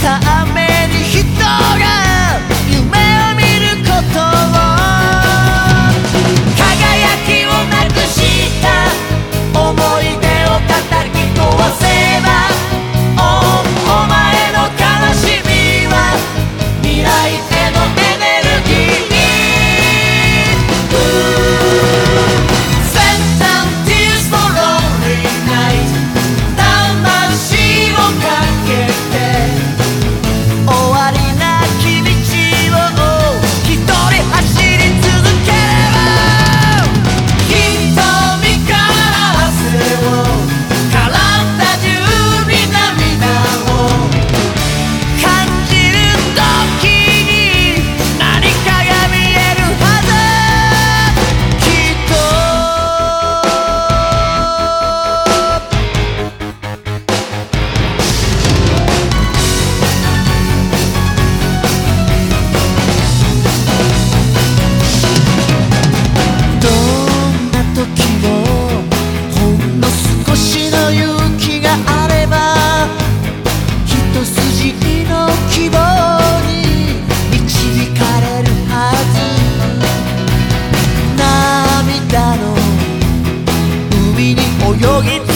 ためよぎって